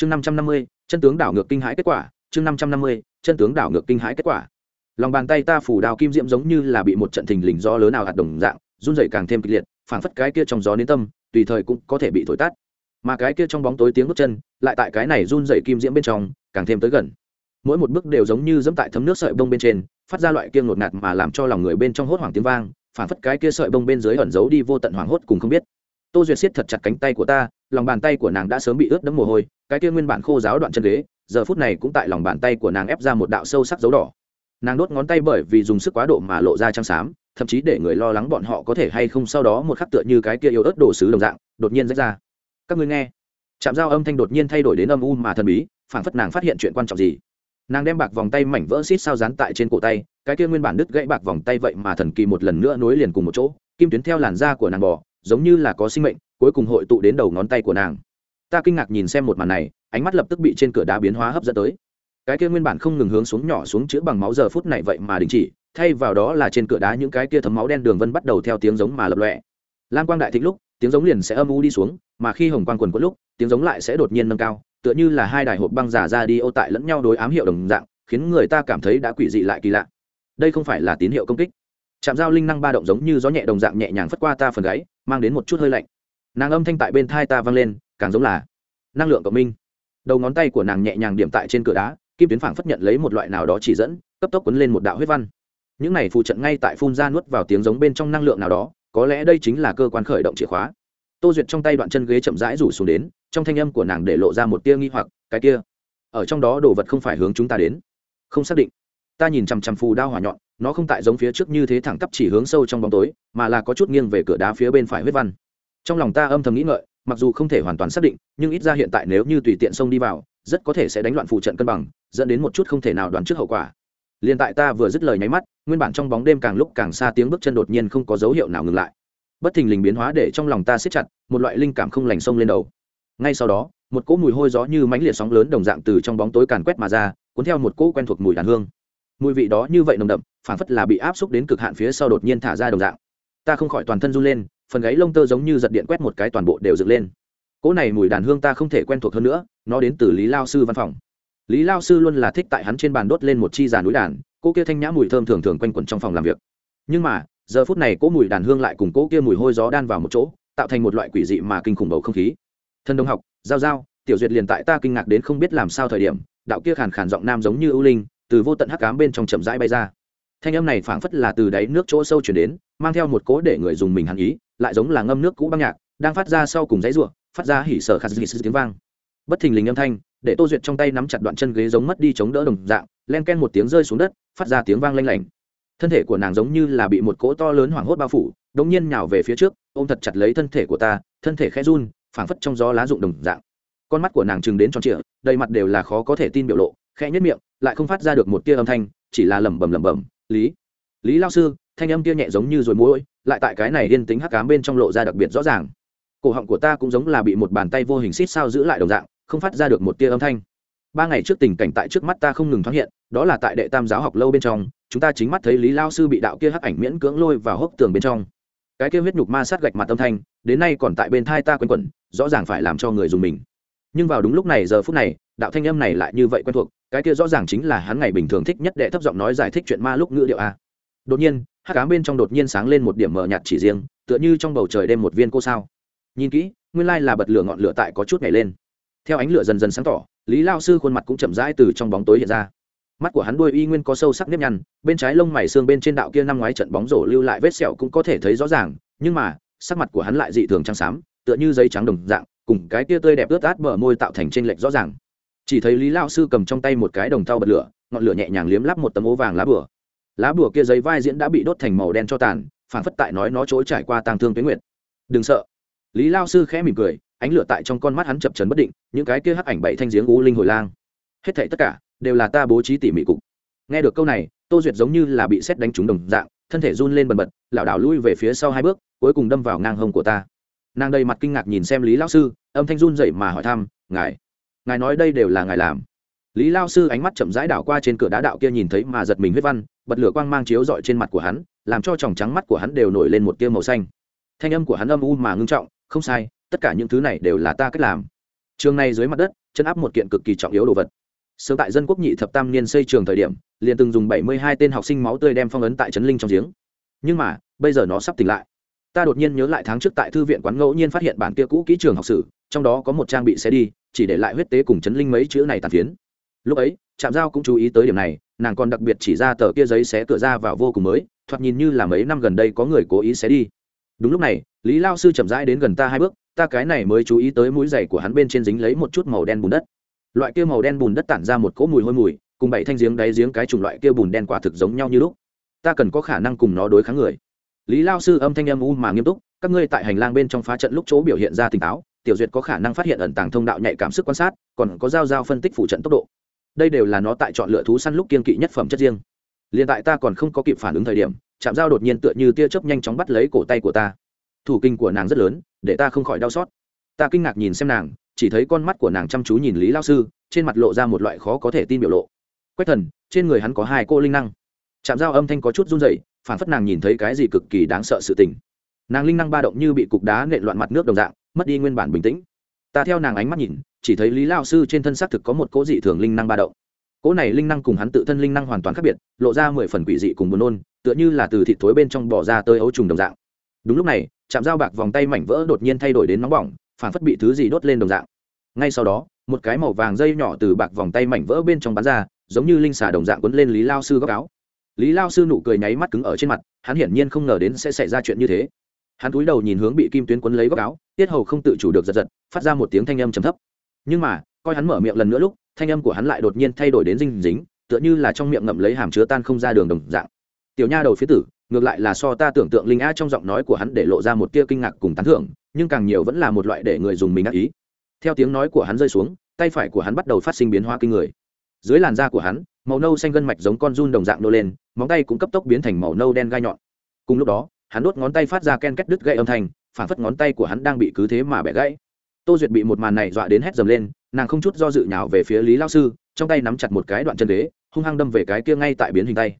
chương năm trăm năm mươi, chân tướng đảo ngược kinh hãi kết quả. Chương năm trăm năm mươi, chân tướng đảo ngược kinh hãi kết quả. Lòng bàn tay ta phủ đào kim diễm giống như là bị một trận thình lình gió lớn nào hạt đồng dạng, run dày càng thêm kịch liệt, phảng phất cái kia trong gió đến tâm, tùy thời cũng có thể bị thổi tắt. Mà cái kia trong bóng tối tiếng bước chân, lại tại cái này run dày kim diễm bên trong, càng thêm tới gần. Mỗi một bước đều giống như dẫm tại thấm nước sợi bông bên trên, phát ra loại kia ngột ngạt mà làm cho lòng người bên trong hốt hoảng tiếng vang phản phất cái kia sợi bông bên dưới ẩn giấu đi vô tận hoảng hốt cùng không biết. Tô duyệt siết thật chặt cánh tay của ta lòng bàn tay của nàng đã sớm bị ướt đẫm mồ hôi, cái kia nguyên bản khô giáo đoạn chân ghế, giờ phút này cũng tại lòng bàn tay của nàng ép ra một đạo sâu sắc dấu đỏ. Nàng đốt ngón tay bởi vì dùng sức quá độ mà lộ ra trắng xám, thậm chí để người lo lắng bọn họ có thể hay không sau đó một khắc tựa như cái kia yếu ớt đổ sứ đồng dạng, đột nhiên rách ra. Các ngươi nghe. Chạm dao âm thanh đột nhiên thay đổi đến âm u mà thần bí, phảng phất nàng phát hiện chuyện quan trọng gì. Nàng đem bạc vòng tay mảnh vỡ xít sao dán tại trên cổ tay, cái kia nguyên bản đứt gãy bạc vòng tay vậy mà thần kỳ một lần nữa nối liền cùng một chỗ, kim tuyến theo làn da của nàng bò giống như là có sinh mệnh, cuối cùng hội tụ đến đầu ngón tay của nàng. Ta kinh ngạc nhìn xem một màn này, ánh mắt lập tức bị trên cửa đá biến hóa hấp dẫn tới. Cái kia nguyên bản không ngừng hướng xuống nhỏ xuống chữa bằng máu giờ phút này vậy mà đình chỉ, thay vào đó là trên cửa đá những cái kia thấm máu đen đường vân bắt đầu theo tiếng giống mà lập lọe lam quang đại thịnh lúc, tiếng giống liền sẽ âm u đi xuống, mà khi hồng quang quần có lúc, tiếng giống lại sẽ đột nhiên nâng cao, tựa như là hai đài hộp băng giả ra đi ô tại lẫn nhau đối ám hiệu đồng dạng, khiến người ta cảm thấy đã quỷ dị lại kỳ lạ. Đây không phải là tín hiệu công kích. Chạm dao linh năng ba động giống như gió nhẹ đồng dạng nhẹ nhàng phất qua ta phần gáy mang đến một chút hơi lạnh. Nàng âm thanh tại bên thai ta vang lên, càng giống là năng lượng cộng minh. Đầu ngón tay của nàng nhẹ nhàng điểm tại trên cửa đá, kim tuyến phảng phất nhận lấy một loại nào đó chỉ dẫn, cấp tốc quấn lên một đạo huyết văn. Những này phụ trận ngay tại phun ra nuốt vào tiếng giống bên trong năng lượng nào đó, có lẽ đây chính là cơ quan khởi động chìa khóa. Tô duyệt trong tay đoạn chân ghế chậm rãi rủ xuống đến, trong thanh âm của nàng để lộ ra một tia nghi hoặc, cái kia, ở trong đó đồ vật không phải hướng chúng ta đến. Không xác định. Ta nhìn chằm chằm phù đao hỏa nhọn nó không tại giống phía trước như thế thẳng tắp chỉ hướng sâu trong bóng tối, mà là có chút nghiêng về cửa đá phía bên phải huyết văn. Trong lòng ta âm thầm nghĩ ngợi, mặc dù không thể hoàn toàn xác định, nhưng ít ra hiện tại nếu như tùy tiện xông đi vào, rất có thể sẽ đánh loạn phụ trận cân bằng, dẫn đến một chút không thể nào đoán trước hậu quả. Liền tại ta vừa dứt lời nháy mắt, nguyên bản trong bóng đêm càng lúc càng xa tiếng bước chân đột nhiên không có dấu hiệu nào ngừng lại. Bất thình lình biến hóa để trong lòng ta siết chặt, một loại linh cảm không lành sông lên đầu. Ngay sau đó, một cỗ mùi hôi gió như mãnh liệt sóng lớn đồng dạng từ trong bóng tối càn quét mà ra, cuốn theo một cỗ quen thuộc mùi đàn hương. Mùi vị đó như vậy nồng đậm phản phất là bị áp xúc đến cực hạn phía sau đột nhiên thả ra đồng dạng. Ta không khỏi toàn thân run lên, phần gáy lông tơ giống như giật điện quét một cái toàn bộ đều dựng lên. Cỗ này mùi đàn hương ta không thể quen thuộc hơn nữa, nó đến từ lý lao sư văn phòng. Lý lao sư luôn là thích tại hắn trên bàn đốt lên một chi giàn núi đàn cỗ kia thanh nhã mùi thơm thường thường quanh quẩn trong phòng làm việc. Nhưng mà, giờ phút này cỗ mùi đàn hương lại cùng cỗ kia mùi hôi gió đan vào một chỗ, tạo thành một loại quỷ dị mà kinh khủng bầu không khí. Thân đông học, giao giao, tiểu duyệt liền tại ta kinh ngạc đến không biết làm sao thời điểm, đạo kia khàn khàn giọng nam giống như ưu linh, từ vô tận hắc cám bên trong chậm rãi bay ra thanh âm này phảng phất là từ đáy nước chỗ sâu chuyển đến, mang theo một cố để người dùng mình hàn ý, lại giống là ngâm nước cũ băng nhạc, đang phát ra sau cùng dãy ruộng phát ra hỉ sở khát dị tiếng vang. Bất thình lình âm thanh, để tô duyệt trong tay nắm chặt đoạn chân ghế giống mất đi chống đỡ đồng dạng, len ken một tiếng rơi xuống đất, phát ra tiếng vang lanh lảnh. Thân thể của nàng giống như là bị một cỗ to lớn hoảng hốt bao phủ, đống nhiên nhào về phía trước, ôm thật chặt lấy thân thể của ta, thân thể khẽ run, phảng phất trong gió lá rụng đồng dạng. Con mắt của nàng chừng đến tròn trịa, đầy mặt đều là khó có thể tin biểu lộ, khẽ nhất miệng, lại không phát ra được một tia âm thanh, chỉ là lẩm bẩm lẩm bẩm lý lý lao sư thanh âm kia nhẹ giống như rồi mũi, lại tại cái này yên tính hắc cám bên trong lộ ra đặc biệt rõ ràng. Cổ họng của ta cũng giống là bị một bàn tay vô hình xít sao giữ lại đồng dạng, không phát ra được một tia âm thanh. Ba ngày trước tình cảnh tại trước mắt ta không ngừng thoáng hiện, đó là tại đệ tam giáo học lâu bên trong, chúng ta chính mắt thấy lý lao sư bị đạo kia hắc ảnh miễn cưỡng lôi vào hốc tường bên trong. Cái kia huyết nhục ma sát gạch mặt âm thanh, đến nay còn tại bên thai ta quen quẩn, rõ ràng phải làm cho người dùng mình. Nhưng vào đúng lúc này, giờ phút này, đạo thanh âm này lại như vậy quen thuộc cái kia rõ ràng chính là hắn ngày bình thường thích nhất đệ thấp giọng nói giải thích chuyện ma lúc ngữ điệu a. Đột nhiên, hát cám bên trong đột nhiên sáng lên một điểm mờ nhạt chỉ riêng, tựa như trong bầu trời đêm một viên cô sao. Nhìn kỹ, nguyên lai là bật lửa ngọn lửa tại có chút nhảy lên. Theo ánh lửa dần dần sáng tỏ, lý lao sư khuôn mặt cũng chậm rãi từ trong bóng tối hiện ra. Mắt của hắn đuôi y nguyên có sâu sắc nếp nhăn, bên trái lông mày xương bên trên đạo kia năm ngoái trận bóng rổ lưu lại vết sẹo cũng có thể thấy rõ ràng, nhưng mà, sắc mặt của hắn lại dị thường trắng xám, tựa như giấy trắng đồng dạng, cùng cái kia tươi đẹp ướt át bờ môi tạo thành trên lệch rõ ràng chỉ thấy lý lao sư cầm trong tay một cái đồng thau bật lửa, ngọn lửa nhẹ nhàng liếm lắp một tấm ố vàng lá bửa lá bửa kia giấy vai diễn đã bị đốt thành màu đen cho tàn phản phất tại nói nó trỗi trải qua tàng thương tuyến nguyện đừng sợ. Lý lao sư khẽ mỉm cười, ánh lửa tại trong con mắt hắn chập trấn bất định, những cái kia hắc ảnh bảy thanh giếng u linh hồi lang. Hết thảy tất cả đều là ta bố trí tỉ mỉ cục. Nghe được câu này, tô duyệt giống như là bị xét đánh trúng đồng dạng, thân thể run lên bần bật, lảo đảo lui về phía sau hai bước, cuối cùng đâm vào ngang hông của ta. Nàng đầy mặt kinh ngạc nhìn xem lý lao sư, âm thanh run dậy mà hỏi thăm, ngài ngài nói đây đều là ngài làm. Lý lao sư ánh mắt chậm rãi đảo qua trên cửa đá đạo kia nhìn thấy mà giật mình huyết văn, bật lửa quang mang chiếu dọi trên mặt của hắn, làm cho tròng trắng mắt của hắn đều nổi lên một tia màu xanh. Thanh âm của hắn âm u mà ngưng trọng, không sai, tất cả những thứ này đều là ta cách làm. Trường này dưới mặt đất, chân áp một kiện cực kỳ trọng yếu đồ vật. Sớm tại dân quốc nhị thập tam niên xây trường thời điểm, liền từng dùng bảy mươi hai tên học sinh máu tươi đem phong ấn tại trấn linh trong giếng. Nhưng mà, bây giờ nó sắp tỉnh lại. Ta đột nhiên nhớ lại tháng trước tại thư viện quán ngẫu nhiên phát hiện bản kia cũ kỹ trường học sử, trong đó có một trang bị xé đi chỉ để lại huyết tế cùng chấn linh mấy chữ này tàn phiến. Lúc ấy, trạm giao cũng chú ý tới điểm này, nàng còn đặc biệt chỉ ra tờ kia giấy xé cửa ra vào vô cùng mới, thoạt nhìn như là mấy năm gần đây có người cố ý xé đi. Đúng lúc này, lý lao sư chậm rãi đến gần ta hai bước, ta cái này mới chú ý tới mũi giày của hắn bên trên dính lấy một chút màu đen bùn đất. Loại kia màu đen bùn đất tản ra một cỗ mùi hôi mùi, cùng bảy thanh giếng đáy giếng cái chủng loại kia bùn đen quả thực giống nhau như lúc. Ta cần có khả năng cùng nó đối kháng người. Lý lao sư âm thanh âm u mà nghiêm túc, các ngươi tại hành lang bên trong phá trận lúc chỗ biểu hiện ra tỉnh táo tiểu duyệt có khả năng phát hiện ẩn tàng thông đạo nhạy cảm sức quan sát, còn có giao giao phân tích phụ trận tốc độ. Đây đều là nó tại chọn lựa thú săn lúc kiên kỵ nhất phẩm chất riêng. Liền tại ta còn không có kịp phản ứng thời điểm chạm dao đột nhiên tựa như tia chớp nhanh chóng bắt lấy cổ tay của ta. Thủ kinh của nàng rất lớn, để ta không khỏi đau xót. Ta kinh ngạc nhìn xem nàng, chỉ thấy con mắt của nàng chăm chú nhìn lý lao sư, trên mặt lộ ra một loại khó có thể tin biểu lộ. Quách thần, trên người hắn có hai cô linh năng. Chạm dao âm thanh có chút run dậy phản phất nàng nhìn thấy cái gì cực kỳ đáng sợ sự tình nàng linh năng ba động như bị cục đá nện loạn mặt nước đồng dạng, mất đi nguyên bản bình tĩnh. Ta theo nàng ánh mắt nhìn, chỉ thấy lý lao sư trên thân xác thực có một cỗ dị thường linh năng ba động. Cỗ này linh năng cùng hắn tự thân linh năng hoàn toàn khác biệt, lộ ra mười phần quỷ dị cùng buồn nôn, tựa như là từ thịt thối bên trong bỏ ra tơi ấu trùng đồng dạng. Đúng lúc này chạm dao bạc vòng tay mảnh vỡ đột nhiên thay đổi đến nóng bỏng, phản phất bị thứ gì đốt lên đồng dạng. Ngay sau đó, một cái màu vàng dây nhỏ từ bạc vòng tay mảnh vỡ bên trong bắn ra, giống như linh xà đồng dạng quấn lên lý lao sư góc áo. Lý lao sư nụ cười nháy mắt cứng ở trên mặt, hắn hiển nhiên không ngờ đến sẽ xảy ra chuyện như thế hắn cúi đầu nhìn hướng bị kim tuyến quấn lấy góc áo, tiết hầu không tự chủ được giật giật, phát ra một tiếng thanh âm trầm thấp. Nhưng mà, coi hắn mở miệng lần nữa lúc, thanh âm của hắn lại đột nhiên thay đổi đến dinh dính, tựa như là trong miệng ngậm lấy hàm chứa tan không ra đường đồng dạng. Tiểu nha đầu phía tử, ngược lại là so ta tưởng tượng linh a trong giọng nói của hắn để lộ ra một tia kinh ngạc cùng tán thưởng, nhưng càng nhiều vẫn là một loại để người dùng mình ác ý. Theo tiếng nói của hắn rơi xuống, tay phải của hắn bắt đầu phát sinh biến hóa kinh người. Dưới làn da của hắn, màu nâu xanh gân mạch giống con run đồng dạng nô lên, móng tay cũng cấp tốc biến thành màu nâu đen gai nhọn. Cùng lúc đó hắn đốt ngón tay phát ra ken két đứt gãy âm thanh, phản phất ngón tay của hắn đang bị cứ thế mà bẻ gãy. Tô duyệt bị một màn này dọa đến hét dầm lên, nàng không chút do dự nhào về phía lý lao sư, trong tay nắm chặt một cái đoạn chân ghế, hung hăng đâm về cái kia ngay tại biến hình tay.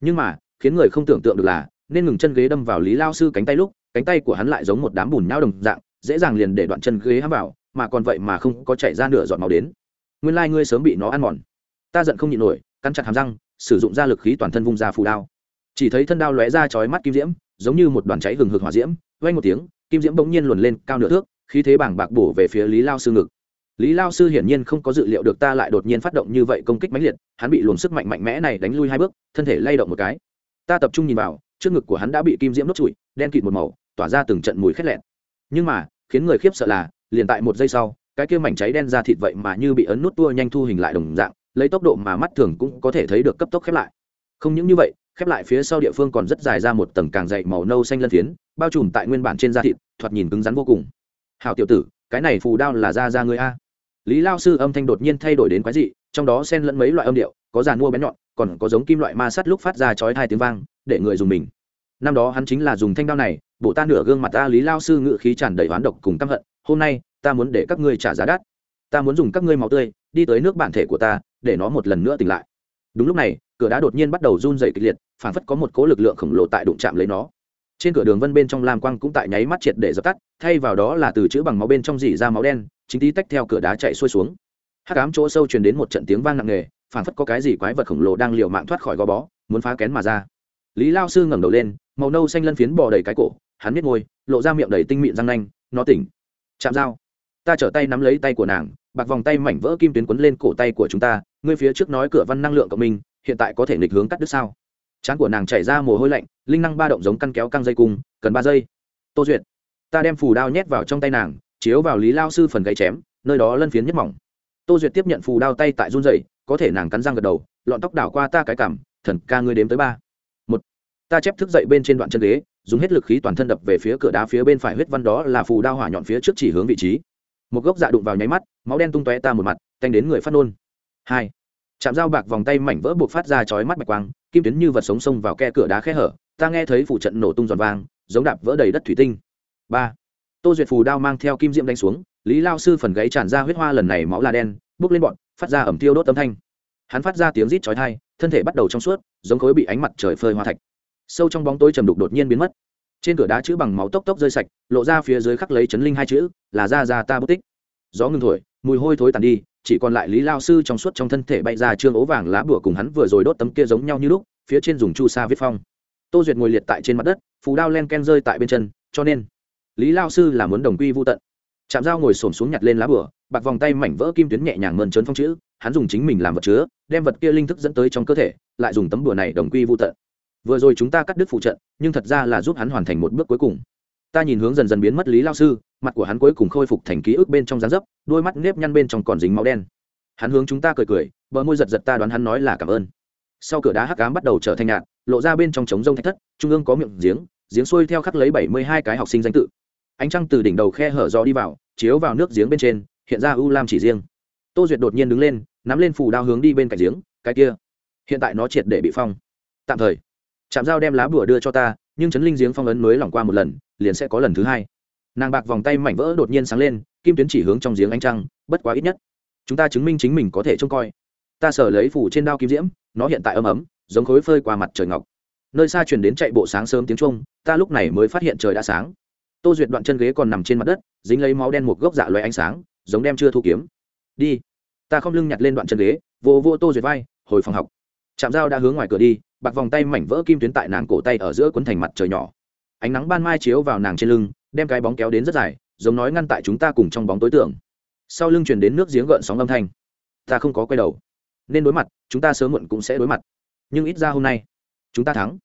Nhưng mà, khiến người không tưởng tượng được là, nên ngừng chân ghế đâm vào lý lao sư cánh tay lúc, cánh tay của hắn lại giống một đám bùn nhau đồng dạng, dễ dàng liền để đoạn chân ghế hám vào, mà còn vậy mà không có chảy ra nửa giọt máu đến. Nguyên lai ngươi sớm bị nó ăn mòn. Ta giận không nhịn nổi, cắn chặt hàm răng, sử dụng ra lực khí toàn thân vung ra phù đao. Chỉ thấy thân đao lóe ra chói mắt kim diễm giống như một đoàn cháy hừng hực hỏa diễm vay một tiếng, kim diễm bỗng nhiên luồn lên cao nửa thước, khí thế bảng bạc bổ về phía lý lao sư ngực. Lý lao sư hiển nhiên không có dự liệu được ta lại đột nhiên phát động như vậy công kích mãnh liệt, hắn bị luồn sức mạnh mạnh mẽ này đánh lui hai bước, thân thể lay động một cái. Ta tập trung nhìn vào, trước ngực của hắn đã bị kim diễm đốt trụi, đen kịt một màu, tỏa ra từng trận mùi khét lẹn nhưng mà, khiến người khiếp sợ là, liền tại một giây sau, cái kia mảnh cháy đen ra thịt vậy mà như bị ấn nút tua nhanh thu hình lại đồng dạng, lấy tốc độ mà mắt thường cũng có thể thấy được cấp tốc khép lại. Không những như vậy khép lại phía sau địa phương còn rất dài ra một tầng càng dày màu nâu xanh lân phiến, bao trùm tại nguyên bản trên da thịt, thoạt nhìn cứng rắn vô cùng. Hào tiểu tử, cái này phù đao là da da người a. Lý lao sư âm thanh đột nhiên thay đổi đến quái dị, trong đó xen lẫn mấy loại âm điệu, có giàn mua bén nhọn, còn có giống kim loại ma sắt lúc phát ra chói hai tiếng vang, để người dùng mình. Năm đó hắn chính là dùng thanh đao này bộ ta nửa gương mặt ta, lý lao sư ngự khí tràn đầy oán độc cùng căm hận, hôm nay, ta muốn để các ngươi trả giá đắt. Ta muốn dùng các ngươi máu tươi, đi tới nước bản thể của ta, để nó một lần nữa tỉnh lại đúng lúc này, cửa đá đột nhiên bắt đầu run dày kịch liệt phản phất có một cố lực lượng khổng lồ tại đụng chạm lấy nó. Trên cửa đường vân bên trong lam quang cũng tại nháy mắt triệt để dập tắt, thay vào đó là từ chữ bằng máu bên trong dỉ ra máu đen, chính tí tách theo cửa đá chạy xuôi xuống. Hắc ám chỗ sâu truyền đến một trận tiếng vang nặng nề phản phất có cái gì quái vật khổng lồ đang liều mạng thoát khỏi gò bó, muốn phá kén mà ra. Lý lao sư ngẩng đầu lên, màu nâu xanh lân phiến bò đầy cái cổ, hắn biết ngôi lộ ra miệng đầy tinh mịn răng nanh, nó tỉnh. Chạm dao ta trở tay nắm lấy tay của nàng, bạc vòng tay mảnh vỡ kim tuyến quấn lên cổ tay của chúng ta, ngươi phía trước nói cửa văn năng lượng cộng minh, hiện tại có thể nghịch hướng cắt đứt sao? Trán của nàng chảy ra mồ hôi lạnh, linh năng ba động giống căn kéo căng dây cung, cần ba giây. Tô duyệt, ta đem phù đao nhét vào trong tay nàng, chiếu vào lý lao sư phần gáy chém, nơi đó lân phiến nhất mỏng. Tô duyệt tiếp nhận phù đao tay tại run dậy có thể nàng cắn răng gật đầu, lọn tóc đảo qua ta cái cảm thần ca ngươi đếm tới ba. Một, ta chép thức dậy bên trên đoạn chân ghế, dùng hết lực khí toàn thân đập về phía cửa đá phía bên phải huyết văn đó là phù đao hỏa nhọn phía trước chỉ hướng vị trí một gốc dạ đụng vào nháy mắt, máu đen tung tóe ta một mặt, canh đến người phát nôn. Hai, chạm dao bạc vòng tay mảnh vỡ buộc phát ra chói mắt mạch quang, kim tuyến như vật sống xông vào khe cửa đá khe hở, ta nghe thấy phụ trận nổ tung giòn vang, giống đạp vỡ đầy đất thủy tinh. Ba, tô duyệt phù đao mang theo kim diệm đánh xuống, lý lao sư phần gáy tràn ra huyết hoa lần này máu là đen bốc lên bọn, phát ra ẩm tiêu đốt âm thanh. Hắn phát ra tiếng rít chói thai thân thể bắt đầu trong suốt, giống khối bị ánh mặt trời phơi hoa thạch. Sâu trong bóng tối trầm đục đột nhiên biến mất trên cửa đá chữ bằng máu tốc tốc rơi sạch, lộ ra phía dưới khắc lấy chấn linh hai chữ, là ra ra ta bút tích. Gió ngừng thổi, mùi hôi thối tàn đi, chỉ còn lại lý lao sư trong suốt trong thân thể bay ra trương ố vàng lá bửa cùng hắn vừa rồi đốt tấm kia giống nhau như lúc, phía trên dùng chu sa viết phong. Tô duyệt ngồi liệt tại trên mặt đất, phù đao len ken rơi tại bên chân, cho nên, lý lao sư là muốn đồng quy vô tận. Chạm dao ngồi xổm xuống nhặt lên lá bửa bạc vòng tay mảnh vỡ kim tuyến nhẹ nhàng mơn trớn phong chữ, hắn dùng chính mình làm vật chứa, đem vật kia linh thức dẫn tới trong cơ thể, lại dùng tấm bửa này đồng quy vô tận vừa rồi chúng ta cắt đứt phụ trận, nhưng thật ra là giúp hắn hoàn thành một bước cuối cùng. Ta nhìn hướng dần dần biến mất lý lao sư, mặt của hắn cuối cùng khôi phục thành ký ức bên trong dáng dấp, đôi mắt nếp nhăn bên trong còn dính máu đen. Hắn hướng chúng ta cười cười, bờ môi giật giật ta đoán hắn nói là cảm ơn. Sau cửa đá hắc cám bắt đầu trở thành nhạt, lộ ra bên trong trống rông thạch thất, trung ương có miệng giếng giếng xuôi theo khắc lấy bảy mươi hai cái học sinh danh tự. Ánh trăng từ đỉnh đầu khe hở gió đi vào, chiếu vào nước giếng bên trên, hiện ra u lam chỉ riêng. Tô duyệt đột nhiên đứng lên, nắm lên phù đao hướng đi bên cạnh giếng, cái kia. Hiện tại nó triệt để bị phong. Tạm thời chạm dao đem lá bùa đưa cho ta, nhưng chấn linh giếng phong ấn mới lỏng qua một lần, liền sẽ có lần thứ hai. Nàng bạc vòng tay mảnh vỡ đột nhiên sáng lên, kim tuyến chỉ hướng trong giếng ánh trăng, bất quá ít nhất, chúng ta chứng minh chính mình có thể trông coi. Ta sở lấy phủ trên đao kim diễm, nó hiện tại ấm ấm, giống khối phơi qua mặt trời ngọc. Nơi xa chuyển đến chạy bộ sáng sớm tiếng trung ta lúc này mới phát hiện trời đã sáng. Tô duyệt đoạn chân ghế còn nằm trên mặt đất, dính lấy máu đen một gốc dạ loài ánh sáng, giống đem chưa thu kiếm. Đi. Ta không lưng nhặt lên đoạn chân ghế vô vô tô duyệt vai, hồi phòng học. Chạm dao đã hướng ngoài cửa đi bạc vòng tay mảnh vỡ kim tuyến tại nàng cổ tay ở giữa quấn thành mặt trời nhỏ. Ánh nắng ban mai chiếu vào nàng trên lưng, đem cái bóng kéo đến rất dài, giống nói ngăn tại chúng ta cùng trong bóng tối tưởng sau lưng chuyển đến nước giếng gợn sóng âm thanh. Ta không có quay đầu. Nên đối mặt, chúng ta sớm muộn cũng sẽ đối mặt. Nhưng ít ra hôm nay, chúng ta thắng.